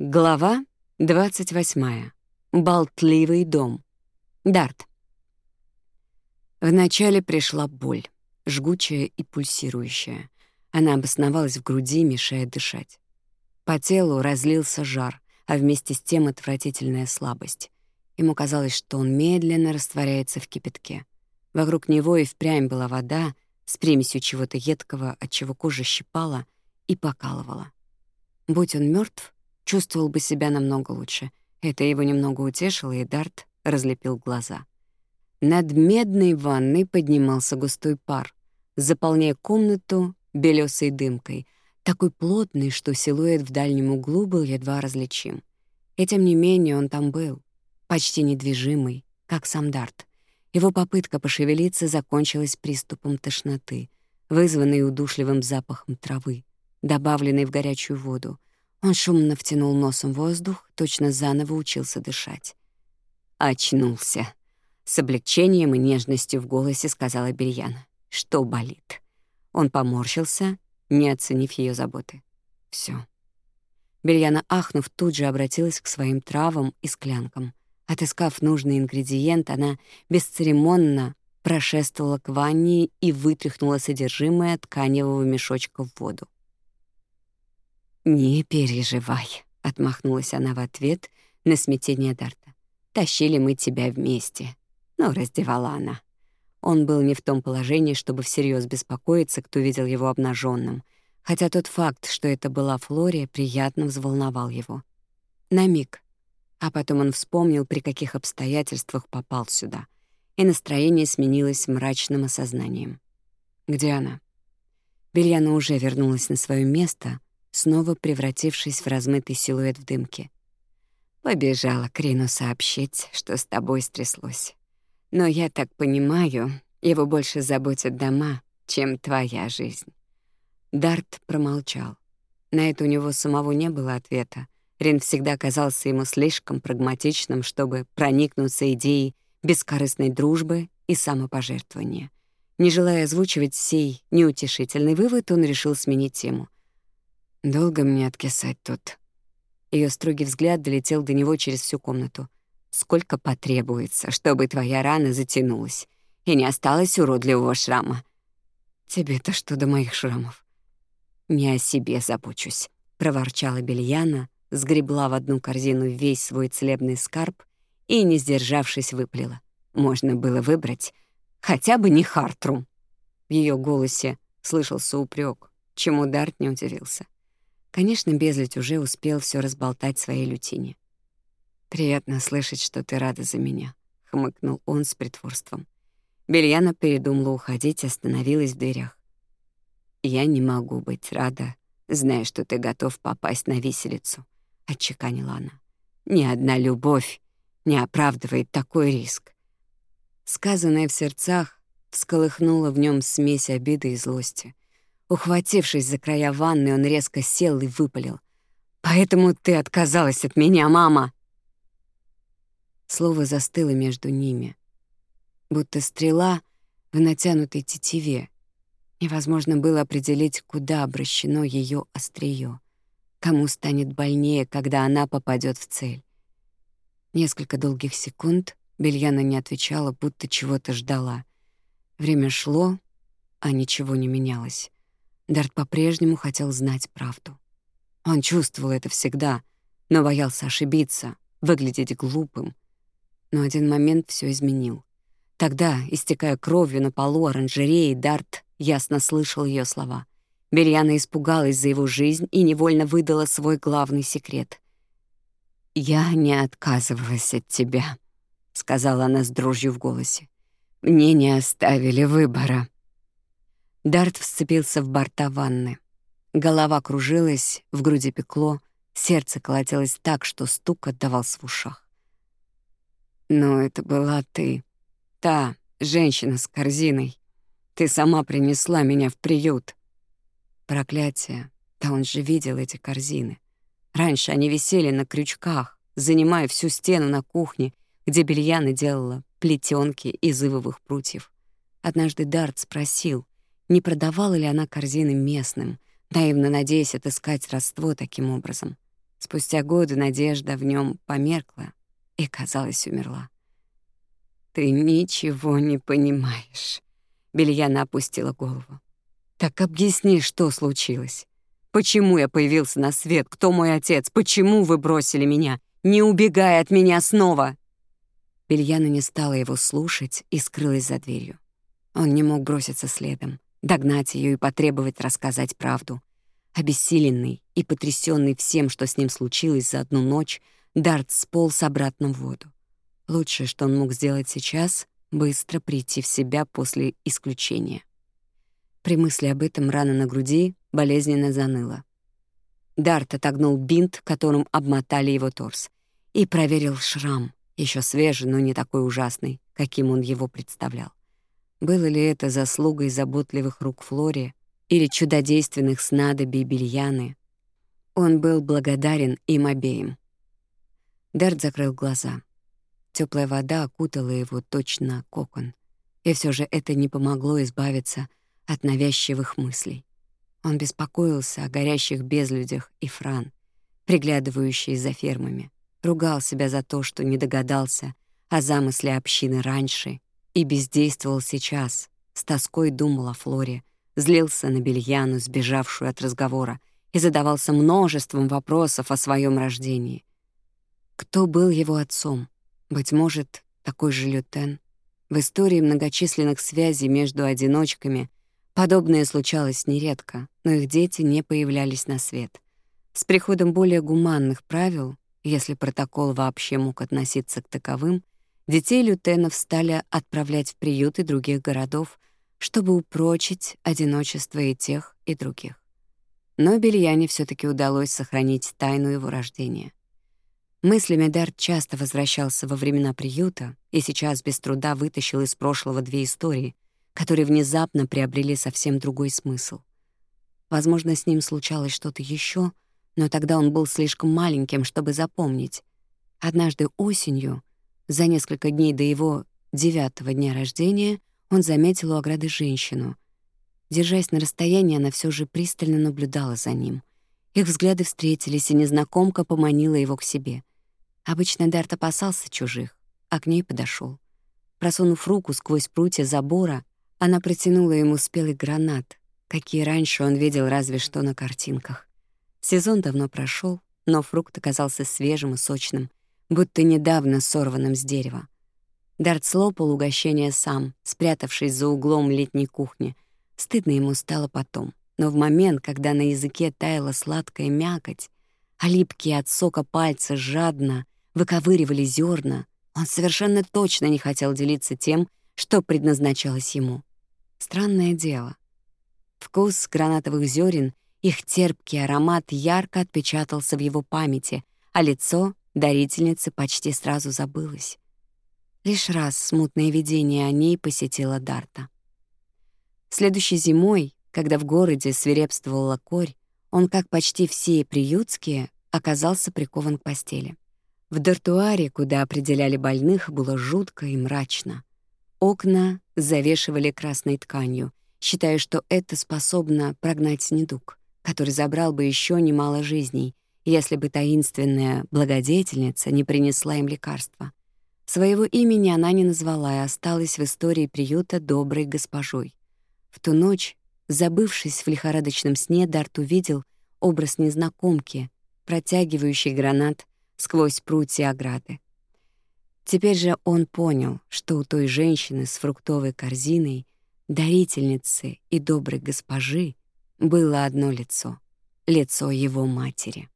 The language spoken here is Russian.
Глава 28. Болтливый дом. Дарт. Вначале пришла боль, жгучая и пульсирующая. Она обосновалась в груди, мешая дышать. По телу разлился жар, а вместе с тем отвратительная слабость. Ему казалось, что он медленно растворяется в кипятке. Вокруг него и впрямь была вода с примесью чего-то едкого, от чего кожа щипала и покалывала. Будь он мертв, чувствовал бы себя намного лучше. Это его немного утешило, и Дарт разлепил глаза. Над медной ванной поднимался густой пар, заполняя комнату белесой дымкой, такой плотный, что силуэт в дальнем углу был едва различим. И тем не менее он там был, почти недвижимый, как сам Дарт. Его попытка пошевелиться закончилась приступом тошноты, вызванной удушливым запахом травы, добавленной в горячую воду — он шумно втянул носом воздух, точно заново учился дышать. «Очнулся», — с облегчением и нежностью в голосе сказала Бельяна. «Что болит?» Он поморщился, не оценив ее заботы. Все. Бельяна, ахнув, тут же обратилась к своим травам и склянкам. Отыскав нужный ингредиент, она бесцеремонно прошествовала к ванне и вытряхнула содержимое тканевого мешочка в воду. «Не переживай», — отмахнулась она в ответ на смятение Дарта. «Тащили мы тебя вместе». Но раздевала она. Он был не в том положении, чтобы всерьез беспокоиться, кто видел его обнаженным, хотя тот факт, что это была Флория, приятно взволновал его. На миг. А потом он вспомнил, при каких обстоятельствах попал сюда, и настроение сменилось мрачным осознанием. «Где она?» Бельяна уже вернулась на свое место — снова превратившись в размытый силуэт в дымке. «Побежала к Рину сообщить, что с тобой стряслось. Но я так понимаю, его больше заботят дома, чем твоя жизнь». Дарт промолчал. На это у него самого не было ответа. Рин всегда казался ему слишком прагматичным, чтобы проникнуться идеей бескорыстной дружбы и самопожертвования. Не желая озвучивать сей неутешительный вывод, он решил сменить тему — Долго мне откисать тут. Ее строгий взгляд долетел до него через всю комнату. Сколько потребуется, чтобы твоя рана затянулась и не осталось уродливого шрама. Тебе-то что до моих шрамов? Не о себе забочусь, проворчала Бельяна, сгребла в одну корзину весь свой целебный скарб и, не сдержавшись, выплела. Можно было выбрать хотя бы не Хартрум. В ее голосе слышался упрек, чему Дарт не удивился. Конечно, Безлить уже успел все разболтать своей лютине. «Приятно слышать, что ты рада за меня», — хмыкнул он с притворством. Бельяна передумала уходить, остановилась в дверях. «Я не могу быть рада, зная, что ты готов попасть на виселицу», — отчеканила она. «Ни одна любовь не оправдывает такой риск». Сказанное в сердцах всколыхнуло в нем смесь обиды и злости. Ухватившись за края ванны, он резко сел и выпалил. «Поэтому ты отказалась от меня, мама!» Слово застыло между ними, будто стрела в натянутой тетиве. Невозможно было определить, куда обращено ее острие, кому станет больнее, когда она попадет в цель. Несколько долгих секунд Бельяна не отвечала, будто чего-то ждала. Время шло, а ничего не менялось. Дарт по-прежнему хотел знать правду. Он чувствовал это всегда, но боялся ошибиться, выглядеть глупым. Но один момент все изменил. Тогда, истекая кровью на полу оранжереи, Дарт ясно слышал ее слова. Бельяна испугалась за его жизнь и невольно выдала свой главный секрет. «Я не отказывалась от тебя», — сказала она с дрожью в голосе. «Мне не оставили выбора». Дарт вцепился в борта ванны. Голова кружилась, в груди пекло, сердце колотилось так, что стук отдавался в ушах. «Но это была ты. Та, женщина с корзиной. Ты сама принесла меня в приют». Проклятие. Да он же видел эти корзины. Раньше они висели на крючках, занимая всю стену на кухне, где Бельяна делала плетенки из ивовых прутьев. Однажды Дарт спросил — не продавала ли она корзины местным, наивно надеясь отыскать родство таким образом. Спустя годы надежда в нем померкла и, казалось, умерла. «Ты ничего не понимаешь», — Бельяна опустила голову. «Так объясни, что случилось. Почему я появился на свет? Кто мой отец? Почему вы бросили меня? Не убегай от меня снова!» Бельяна не стала его слушать и скрылась за дверью. Он не мог броситься следом догнать ее и потребовать рассказать правду. Обессиленный и потрясенный всем, что с ним случилось за одну ночь, Дарт сполз обратно в воду. Лучшее, что он мог сделать сейчас — быстро прийти в себя после исключения. При мысли об этом рана на груди болезненно заныла. Дарт отогнул бинт, которым обмотали его торс, и проверил шрам, еще свежий, но не такой ужасный, каким он его представлял. Было ли это заслугой заботливых рук Флори или чудодейственных снадобий Бельяны? Он был благодарен им обеим. Дарт закрыл глаза. Теплая вода окутала его точно кокон. И все же это не помогло избавиться от навязчивых мыслей. Он беспокоился о горящих безлюдях и Фран, приглядывающей за фермами. Ругал себя за то, что не догадался о замысле общины раньше и бездействовал сейчас, с тоской думала Флори, злился на Бельяну, сбежавшую от разговора, и задавался множеством вопросов о своем рождении. Кто был его отцом? Быть может, такой же Лютен? В истории многочисленных связей между одиночками подобное случалось нередко, но их дети не появлялись на свет. С приходом более гуманных правил, если протокол вообще мог относиться к таковым, Детей лютенов стали отправлять в приюты других городов, чтобы упрочить одиночество и тех, и других. Но Бельяне все таки удалось сохранить тайну его рождения. Мыслями Дарт часто возвращался во времена приюта и сейчас без труда вытащил из прошлого две истории, которые внезапно приобрели совсем другой смысл. Возможно, с ним случалось что-то еще, но тогда он был слишком маленьким, чтобы запомнить. Однажды осенью за несколько дней до его девятого дня рождения он заметил у ограды женщину. Держась на расстоянии, она все же пристально наблюдала за ним. Их взгляды встретились, и незнакомка поманила его к себе. Обычно Дарт опасался чужих, а к ней подошел. Просунув руку сквозь прутья забора, она протянула ему спелый гранат, какие раньше он видел разве что на картинках. Сезон давно прошел, но фрукт оказался свежим и сочным будто недавно сорванным с дерева. Дарт слопал угощение сам, спрятавшись за углом летней кухни. Стыдно ему стало потом. Но в момент, когда на языке таяла сладкая мякоть, а липкие от сока пальцы жадно выковыривали зерна, он совершенно точно не хотел делиться тем, что предназначалось ему. Странное дело. Вкус гранатовых зерен, их терпкий аромат ярко отпечатался в его памяти, а лицо дарительница почти сразу забылась. Лишь раз смутное видение о ней посетило Дарта. Следующей зимой, когда в городе свирепствовала корь, он, как почти все приютские, оказался прикован к постели. В дартуаре, куда определяли больных, было жутко и мрачно. Окна завешивали красной тканью, считая, что это способно прогнать недуг, который забрал бы еще немало жизней — если бы таинственная благодетельница не принесла им лекарства. Своего имени она не назвала и осталась в истории приюта доброй госпожой. В ту ночь, забывшись в лихорадочном сне, Дарт увидел образ незнакомки, протягивающей гранат сквозь прутья ограды. Теперь же он понял, что у той женщины с фруктовой корзиной, дарительницы и доброй госпожи было одно лицо — лицо его матери.